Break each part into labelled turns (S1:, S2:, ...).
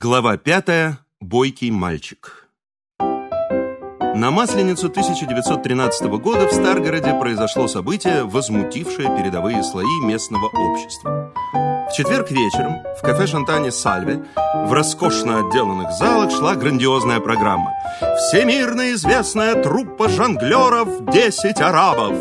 S1: Глава пятая. Бойкий мальчик. На Масленицу 1913 года в Старгороде произошло событие, возмутившее передовые слои местного общества. В четверг вечером в кафе Шантане Сальве в роскошно отделанных залах шла грандиозная программа. Всемирно известная труппа жонглеров «Десять арабов».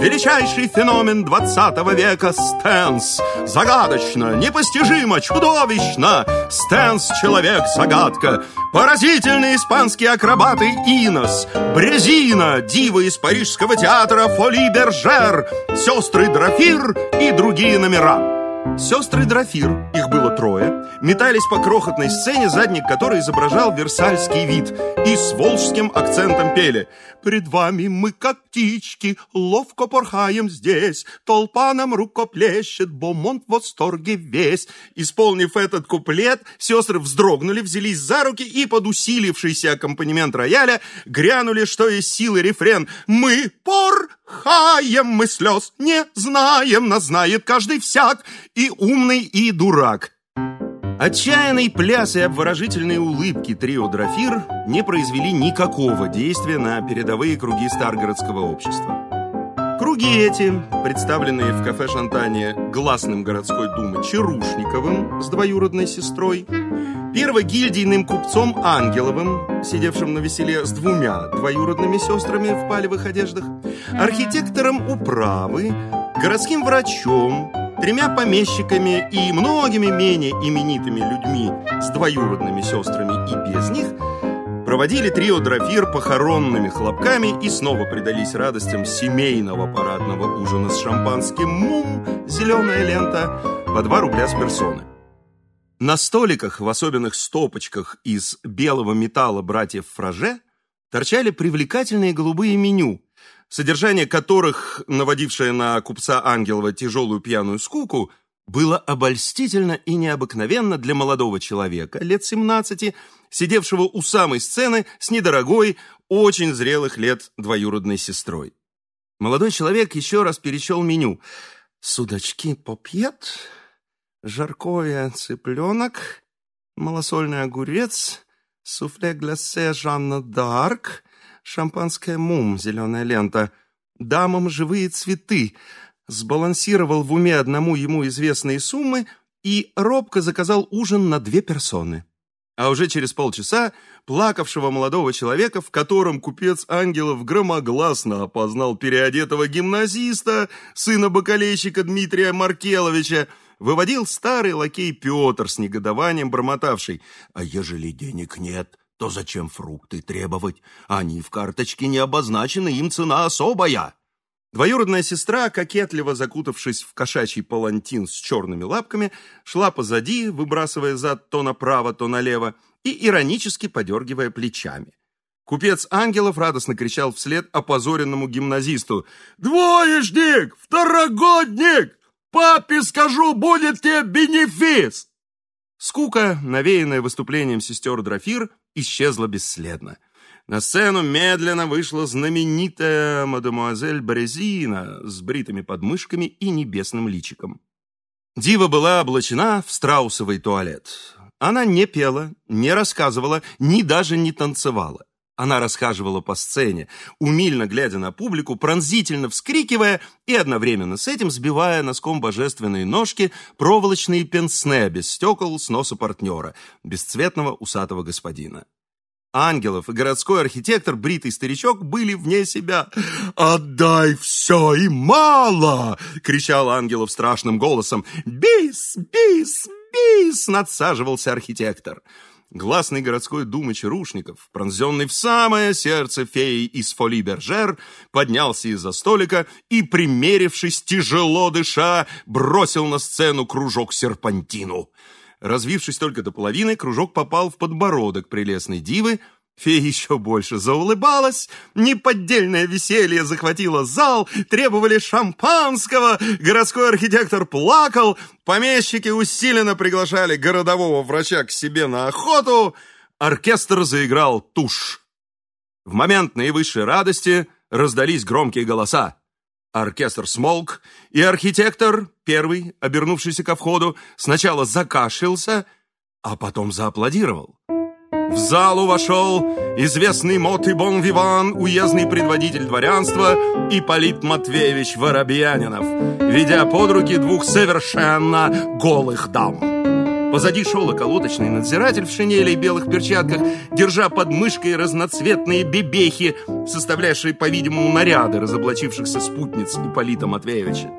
S1: Величайший феномен 20 века Стэнс. Загадочно, непостижимо, чудовищно. Стэнс – человек-загадка. Поразительные испанские акробаты Инос. Брезина, дива из парижского театра Фоли Бержер. Сестры Драфир и другие номера. Сестры Драфир, их было трое, метались по крохотной сцене, задник которой изображал версальский вид, и с волжским акцентом пели «Пред вами мы, как птички, ловко порхаем здесь, толпа нам рукоплещет, бомонт в восторге весь». Исполнив этот куплет, сестры вздрогнули, взялись за руки и под усилившийся аккомпанемент рояля грянули, что из силы рефрен «Мы порхаем, мы слез не знаем, нас знает каждый всяк, и умный, и дурак». Отчаянный пляс и обворожительные улыбки трио Драфир не произвели никакого действия на передовые круги Старгородского общества. Круги эти, представленные в кафе Шантане гласным городской думы Чарушниковым с двоюродной сестрой, первогильдийным купцом Ангеловым, сидевшим на веселе с двумя двоюродными сестрами в палевых одеждах, архитектором управы, городским врачом, тремя помещиками и многими менее именитыми людьми с двоюродными сестрами и без них, проводили трио Драфир похоронными хлопками и снова предались радостям семейного парадного ужина с шампанским «Мум» «Зеленая лента» по 2 рубля с персоны. На столиках, в особенных стопочках из белого металла братьев Фраже, торчали привлекательные голубые меню – содержание которых, наводившее на купца Ангелова тяжелую пьяную скуку, было обольстительно и необыкновенно для молодого человека, лет 17, сидевшего у самой сцены с недорогой, очень зрелых лет двоюродной сестрой. Молодой человек еще раз перечел меню. Судачки попьет, жаркое цыпленок, малосольный огурец, суфле гласе Жанна Д'Арк, Шампанское мум, зеленая лента. Дамам живые цветы. Сбалансировал в уме одному ему известные суммы и робко заказал ужин на две персоны. А уже через полчаса плакавшего молодого человека, в котором купец Ангелов громогласно опознал переодетого гимназиста, сына бакалейщика Дмитрия Маркеловича, выводил старый лакей Петр с негодованием бормотавший «А ежели денег нет, то зачем фрукты требовать? Они в карточке не обозначены, им цена особая. Двоюродная сестра, кокетливо закутавшись в кошачий палантин с черными лапками, шла позади, выбрасывая зад то направо, то налево, и иронически подергивая плечами. Купец Ангелов радостно кричал вслед опозоренному гимназисту. «Двоечник! Второгодник! Папе скажу, будет тебе бенефис!» Скука, навеянная выступлением сестер Драфир, исчезла бесследно. На сцену медленно вышла знаменитая мадемуазель Березина с бритыми подмышками и небесным личиком. Дива была облачена в страусовый туалет. Она не пела, не рассказывала, ни даже не танцевала. Она расхаживала по сцене, умильно глядя на публику, пронзительно вскрикивая и одновременно с этим сбивая носком божественные ножки проволочные пенсне без стекол с носа партнера, бесцветного усатого господина. Ангелов и городской архитектор, бритый старичок, были вне себя. «Отдай все и мало!» — кричал Ангелов страшным голосом. «Бис! Бис! Бис!» — надсаживался архитектор. Гласный городской думы Чарушников, пронзенный в самое сердце феи из фоли Бержер, поднялся из-за столика и, примерившись, тяжело дыша, бросил на сцену кружок серпантину. Развившись только до половины, кружок попал в подбородок прелестной дивы, Фея еще больше заулыбалась, неподдельное веселье захватило зал, требовали шампанского, городской архитектор плакал, помещики усиленно приглашали городового врача к себе на охоту, оркестр заиграл тушь. В момент наивысшей радости раздались громкие голоса. Оркестр смолк, и архитектор, первый, обернувшийся ко входу, сначала закашлялся, а потом зааплодировал. В залу вошел известный мот и бон-виван, уездный предводитель дворянства Ипполит Матвеевич Воробьянинов, ведя под руки двух совершенно голых дам. Позади шел околоточный надзиратель в шинели и белых перчатках, держа под мышкой разноцветные бебехи, составлявшие, по-видимому, наряды разоблачившихся спутниц Ипполита Матвеевича.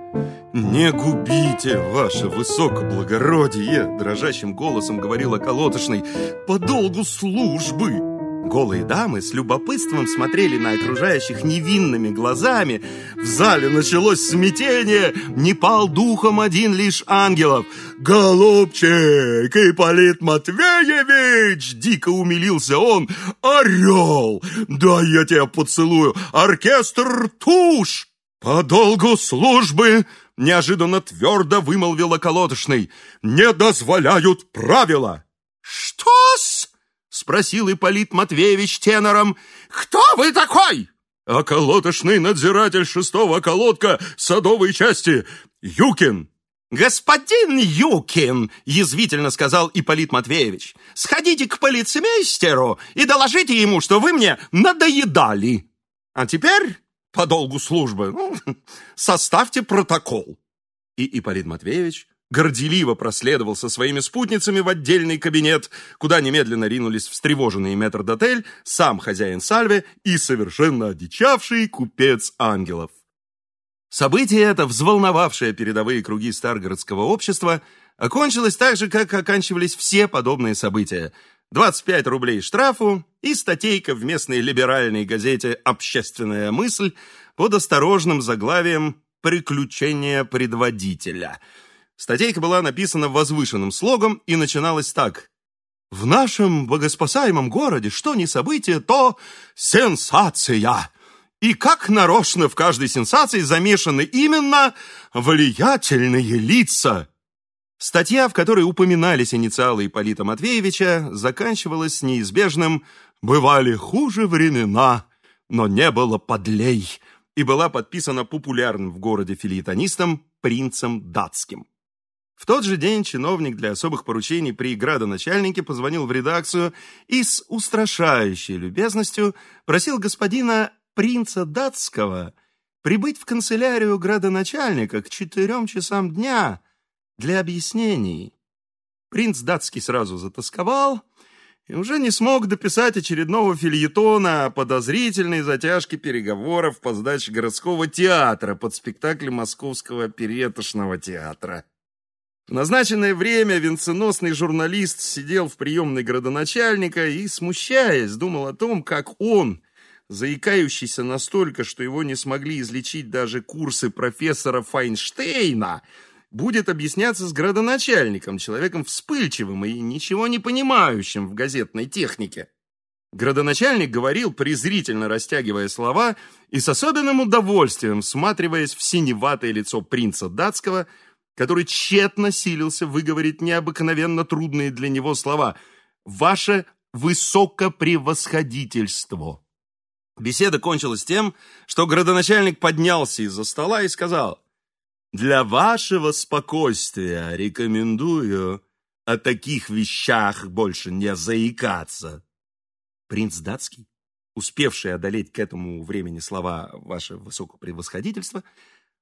S1: «Не губите, ваше высокоблагородие!» Дрожащим голосом говорил околоточный. «По долгу службы!» Голые дамы с любопытством смотрели на окружающих невинными глазами. В зале началось смятение. Не пал духом один лишь ангелов. «Голубчик, Ипполит Матвеевич!» Дико умилился он. «Орел! Да я тебя поцелую! Оркестр тушь!» «По долгу службы!» Неожиданно твердо вымолвил околоточный. «Не дозволяют правила!» «Что-с?» Спросил Ипполит Матвеевич тенором. «Кто вы такой?» «Околоточный надзиратель шестого околотка садовой части, Юкин». «Господин Юкин!» — язвительно сказал Ипполит Матвеевич. «Сходите к полицмейстеру и доложите ему, что вы мне надоедали. А теперь, по долгу службы, ну, составьте протокол». И Ипполит Матвеевич горделиво проследовал со своими спутницами в отдельный кабинет, куда немедленно ринулись встревоженный метрдотель, сам хозяин Сальве и совершенно одичавший купец ангелов. Событие это, взволновавшее передовые круги Старгородского общества, окончилось так же, как оканчивались все подобные события. 25 рублей штрафу и статейка в местной либеральной газете «Общественная мысль» под осторожным заглавием «Приключения предводителя», Статейка была написана возвышенным слогом и начиналась так. «В нашем богоспасаемом городе что ни событие, то сенсация!» И как нарочно в каждой сенсации замешаны именно влиятельные лица. Статья, в которой упоминались инициалы Ипполита Матвеевича, заканчивалась неизбежным «Бывали хуже времена, но не было подлей» и была подписана популярным в городе филитонистом принцем датским. В тот же день чиновник для особых поручений при градоначальнике позвонил в редакцию и с устрашающей любезностью просил господина принца датского прибыть в канцелярию градоначальника к четырем часам дня для объяснений. Принц датский сразу затасковал и уже не смог дописать очередного фильетона о подозрительной затяжке переговоров по сдаче городского театра под спектакль Московского опереточного театра. В назначенное время венценосный журналист сидел в приемной градоначальника и, смущаясь, думал о том, как он, заикающийся настолько, что его не смогли излечить даже курсы профессора Файнштейна, будет объясняться с градоначальником, человеком вспыльчивым и ничего не понимающим в газетной технике. Градоначальник говорил, презрительно растягивая слова и с особенным удовольствием всматриваясь в синеватое лицо принца датского – который тщетно силился выговорить необыкновенно трудные для него слова «Ваше высокопревосходительство». Беседа кончилась тем, что градоначальник поднялся из-за стола и сказал «Для вашего спокойствия рекомендую о таких вещах больше не заикаться». Принц датский, успевший одолеть к этому времени слова «Ваше высокопревосходительство»,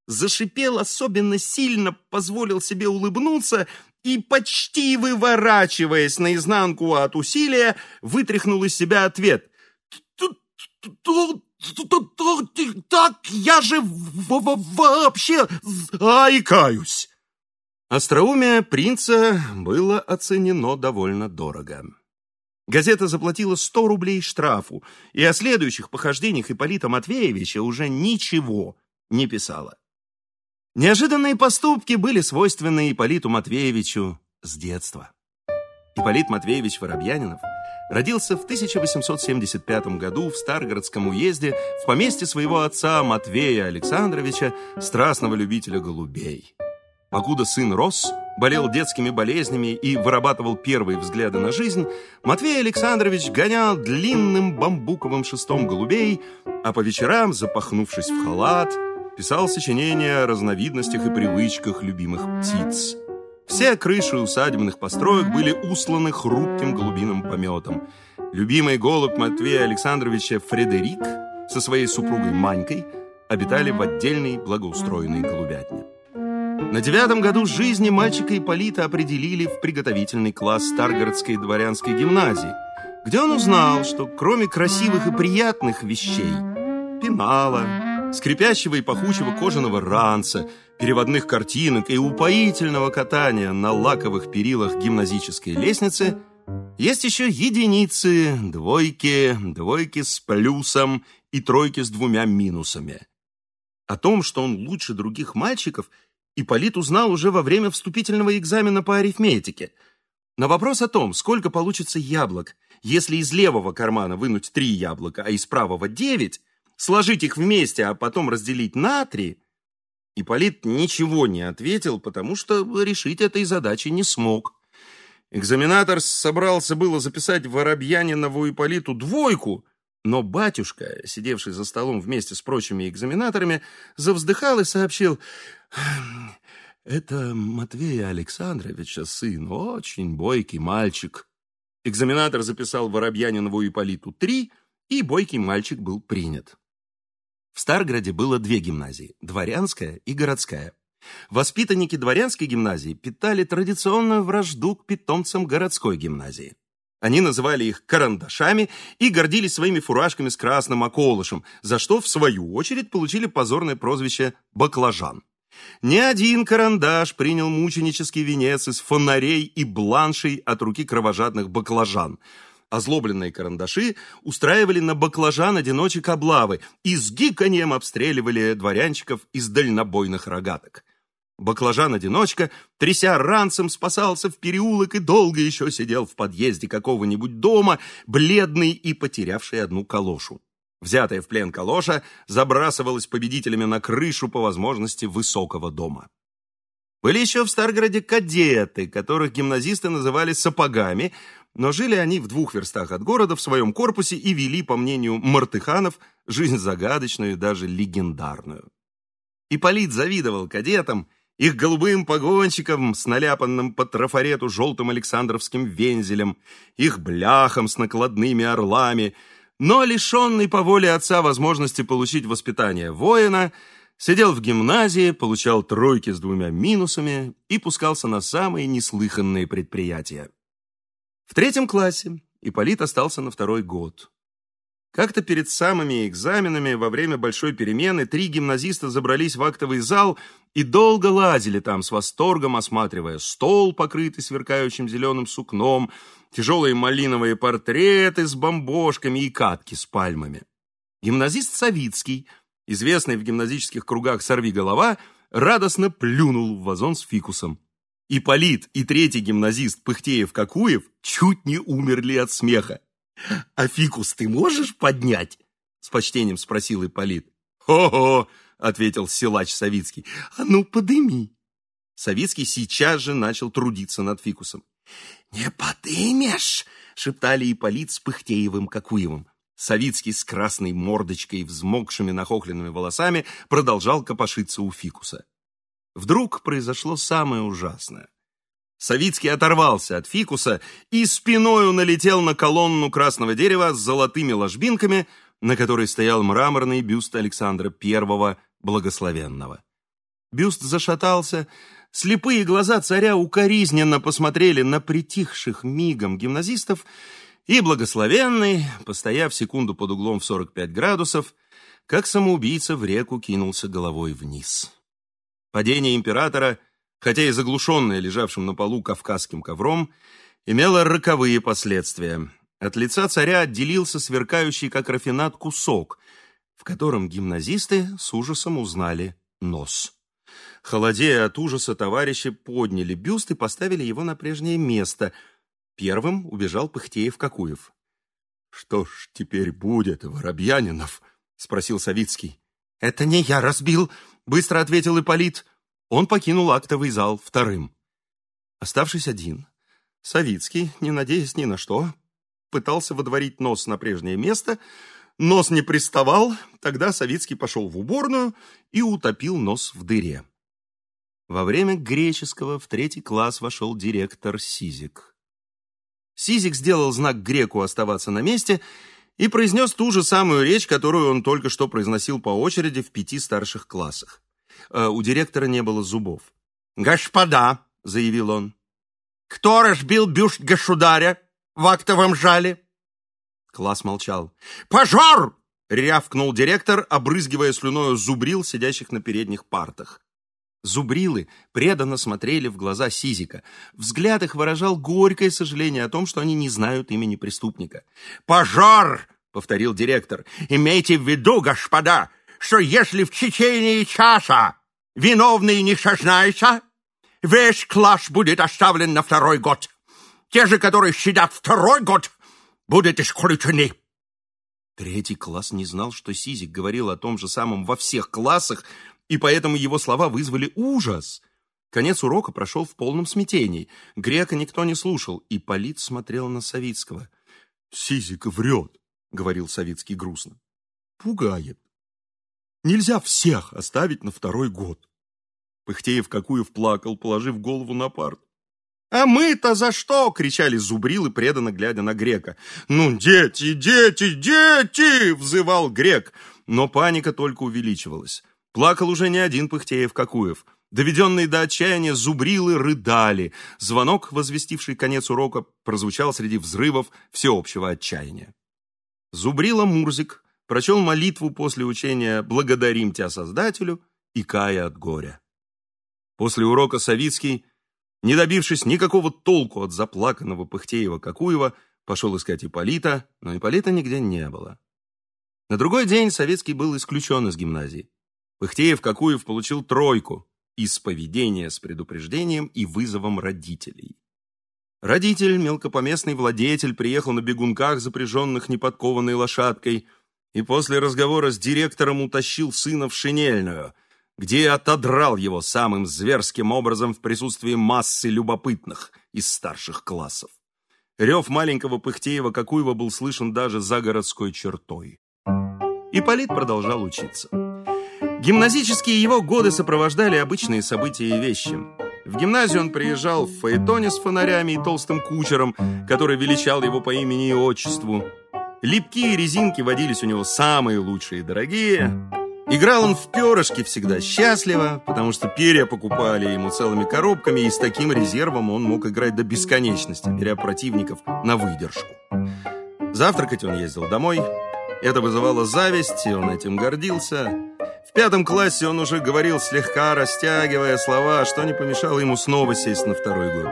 S1: зашипел особенно сильно, позволил себе улыбнуться и, почти выворачиваясь наизнанку от усилия, вытряхнул из себя ответ. «Так я же вообще заикаюсь!» Остроумие принца было оценено довольно дорого. Газета заплатила 100 рублей штрафу, и о следующих похождениях Ипполита Матвеевича уже ничего не писала. Неожиданные поступки были свойственны Ипполиту Матвеевичу с детства. Ипполит Матвеевич Воробьянинов родился в 1875 году в Старгородском уезде в поместье своего отца Матвея Александровича, страстного любителя голубей. Покуда сын рос, болел детскими болезнями и вырабатывал первые взгляды на жизнь, Матвей Александрович гонял длинным бамбуковым шестом голубей, а по вечерам, запахнувшись в халат, писал сочинения о разновидностях и привычках любимых птиц. Все крыши усадебных построек были усланы хрупким голубиным пометом. Любимый голубь Матвея Александровича Фредерик со своей супругой Манькой обитали в отдельной благоустроенной голубятне. На девятом году жизни мальчика Ипполита определили в приготовительный класс Старгородской дворянской гимназии, где он узнал, что кроме красивых и приятных вещей – пенала, скрипящего и пахучего кожаного ранца, переводных картинок и упоительного катания на лаковых перилах гимназической лестницы – есть еще единицы, двойки, двойки с плюсом и тройки с двумя минусами. О том, что он лучше других мальчиков, Ипполит узнал уже во время вступительного экзамена по арифметике. На вопрос о том, сколько получится яблок, если из левого кармана вынуть три яблока, а из правого девять, сложить их вместе, а потом разделить на три, Ипполит ничего не ответил, потому что решить этой задачи не смог. Экзаменатор собрался было записать Воробьянинову Ипполиту двойку, но батюшка, сидевший за столом вместе с прочими экзаменаторами, завздыхал и сообщил, «Это Матвея Александровича сын, очень бойкий мальчик». Экзаменатор записал Воробьянинову Ипполиту три, и бойкий мальчик был принят. В Старграде было две гимназии – дворянская и городская. Воспитанники дворянской гимназии питали традиционную вражду к питомцам городской гимназии. Они называли их карандашами и гордились своими фуражками с красным околышем, за что, в свою очередь, получили позорное прозвище «баклажан». Ни один карандаш принял мученический венец из фонарей и бланшей от руки кровожадных баклажан. Озлобленные карандаши устраивали на баклажан-одиночек облавы и с гиканьем обстреливали дворянчиков из дальнобойных рогаток. Баклажан-одиночка, тряся ранцем, спасался в переулок и долго еще сидел в подъезде какого-нибудь дома, бледный и потерявший одну калошу. Взятая в плен калоша забрасывалась победителями на крышу по возможности высокого дома. Были еще в Старгороде кадеты, которых гимназисты называли сапогами, но жили они в двух верстах от города в своем корпусе и вели, по мнению мартыханов, жизнь загадочную и даже легендарную. Ипполит завидовал кадетам, их голубым погонщикам с наляпанным по трафарету желтым Александровским вензелем, их бляхам с накладными орлами, но лишенный по воле отца возможности получить воспитание воина, сидел в гимназии, получал тройки с двумя минусами и пускался на самые неслыханные предприятия. В третьем классе Ипполит остался на второй год. Как-то перед самыми экзаменами во время большой перемены три гимназиста забрались в актовый зал и долго лазили там с восторгом, осматривая стол, покрытый сверкающим зеленым сукном, тяжелые малиновые портреты с бомбошками и катки с пальмами. Гимназист Савицкий, известный в гимназических кругах сорвиголова, радостно плюнул в вазон с фикусом. Ипполит и третий гимназист Пыхтеев-Какуев чуть не умерли от смеха. «А фикус ты можешь поднять?» — с почтением спросил Ипполит. «Хо-хо!» — ответил силач Савицкий. «А ну, подыми!» Савицкий сейчас же начал трудиться над фикусом. «Не подымешь!» — шептали Ипполит с Пыхтеевым Какуевым. Савицкий с красной мордочкой и взмокшими нахохленными волосами продолжал копошиться у фикуса. Вдруг произошло самое ужасное. Савицкий оторвался от фикуса и спиною налетел на колонну красного дерева с золотыми ложбинками, на которой стоял мраморный бюст Александра I Благословенного. Бюст зашатался, слепые глаза царя укоризненно посмотрели на притихших мигом гимназистов, и Благословенный, постояв секунду под углом в 45 градусов, как самоубийца в реку кинулся головой вниз. Падение императора — хотя и заглушенная лежавшим на полу кавказским ковром, имела роковые последствия. От лица царя отделился сверкающий, как рафинат, кусок, в котором гимназисты с ужасом узнали нос. Холодея от ужаса, товарищи подняли бюст и поставили его на прежнее место. Первым убежал Пыхтеев-Какуев. «Что ж теперь будет, Воробьянинов?» — спросил Савицкий. «Это не я разбил», — быстро ответил Ипполит. Он покинул актовый зал вторым. Оставшись один, Савицкий, не надеясь ни на что, пытался водворить нос на прежнее место, нос не приставал, тогда Савицкий пошел в уборную и утопил нос в дыре. Во время греческого в третий класс вошел директор Сизик. Сизик сделал знак греку оставаться на месте и произнес ту же самую речь, которую он только что произносил по очереди в пяти старших классах. Э, у директора не было зубов.
S2: «Господа», — заявил он, — «кто разбил бюст государя в актовом жале?»
S1: Класс молчал.
S2: «Пожар!»
S1: — рявкнул директор, обрызгивая слюною зубрил, сидящих на передних партах. Зубрилы преданно смотрели в глаза Сизика. Взгляд их выражал горькое сожаление о том, что они не знают имени преступника.
S2: «Пожар!» — повторил директор. «Имейте в виду, господа, что если в течение часа виновный не сознается, весь класс будет оставлен на второй год. Те же, которые сидят второй год, будут исключены».
S1: Третий класс не знал, что Сизик говорил о том же самом во всех классах, и поэтому его слова вызвали ужас. Конец урока прошел в полном смятении. Грека никто не слушал, и Полит смотрел на Савицкого. «Сизик врет», — говорил Савицкий грустно. «Пугает. Нельзя всех оставить на второй год». Пыхтеев Какуев плакал, положив голову на парт. «А мы-то за что?» — кричали зубрилы, преданно глядя на Грека. «Ну, дети, дети, дети!» — взывал Грек. Но паника только увеличивалась. Плакал уже не один Пыхтеев-Какуев. Доведенные до отчаяния зубрилы рыдали. Звонок, возвестивший конец урока, прозвучал среди взрывов всеобщего отчаяния. Зубрила Мурзик прочел молитву после учения «Благодарим тебя, Создателю» и «Кая от горя». После урока Савицкий, не добившись никакого толку от заплаканного Пыхтеева-Какуева, пошел искать Ипполита, но Ипполита нигде не было. На другой день Советский был исключен из гимназии. Пыхтеев-Какуев получил тройку из поведения с предупреждением и вызовом родителей. Родитель, мелкопоместный владетель, приехал на бегунках, запряженных неподкованной лошадкой, и после разговора с директором утащил сына в шинельную, где отодрал его самым зверским образом в присутствии массы любопытных из старших классов. Рев маленького Пыхтеева-Какуева был слышен даже за городской чертой. Ипполит продолжал учиться. Гимназические его годы сопровождали обычные события и вещи. В гимназию он приезжал в фаэтоне с фонарями и толстым кучером, который величал его по имени и отчеству. Липкие резинки водились у него самые лучшие и дорогие. Играл он в перышки всегда счастливо, потому что перья покупали ему целыми коробками, и с таким резервом он мог играть до бесконечности, беря противников на выдержку. Завтракать он ездил домой. Это вызывало зависть, и он этим гордился. В пятом классе он уже говорил, слегка растягивая слова, что не помешало ему снова сесть на второй год.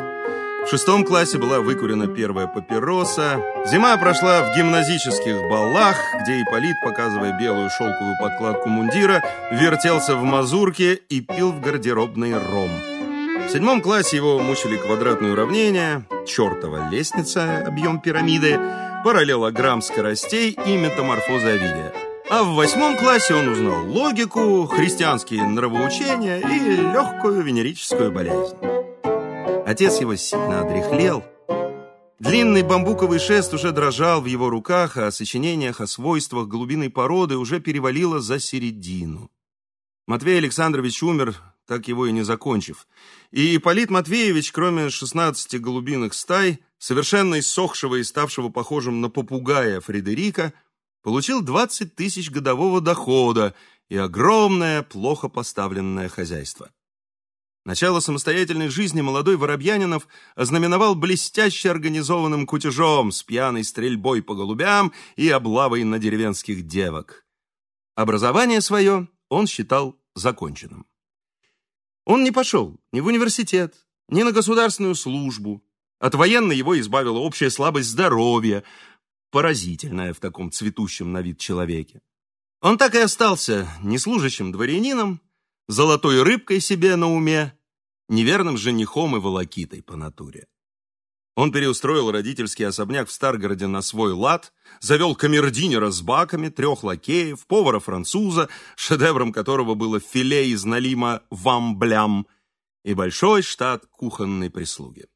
S1: В шестом классе была выкурена первая папироса. Зима прошла в гимназических балах, где Ипполит, показывая белую шелковую подкладку мундира, вертелся в мазурке и пил в гардеробной ром. В седьмом классе его мучили квадратные уравнения, чертова лестница, объем пирамиды, параллелограмм скоростей и метаморфоза Овидия. А в восьмом классе он узнал логику, христианские нравоучения и легкую венерическую болезнь. Отец его сильно одряхлел. Длинный бамбуковый шест уже дрожал в его руках, а о сочинениях о свойствах голубиной породы уже перевалило за середину. Матвей Александрович умер, так его и не закончив. И Ипполит Матвеевич, кроме 16 голубиных стай, совершенно иссохшего и ставшего похожим на попугая Фредерика, получил 20 тысяч годового дохода и огромное, плохо поставленное хозяйство. Начало самостоятельной жизни молодой Воробьянинов ознаменовал блестяще организованным кутежом с пьяной стрельбой по голубям и облавой на деревенских девок. Образование свое он считал законченным. Он не пошел ни в университет, ни на государственную службу. От военной его избавила общая слабость здоровья, поразительное в таком цветущем на вид человеке. Он так и остался неслужащим дворянином, золотой рыбкой себе на уме, неверным женихом и волокитой по натуре. Он переустроил родительский особняк в Старгороде на свой лад, завел камердинера с баками, трех лакеев, повара-француза, шедевром которого было филе из налима вамблям и большой штат кухонной прислуги.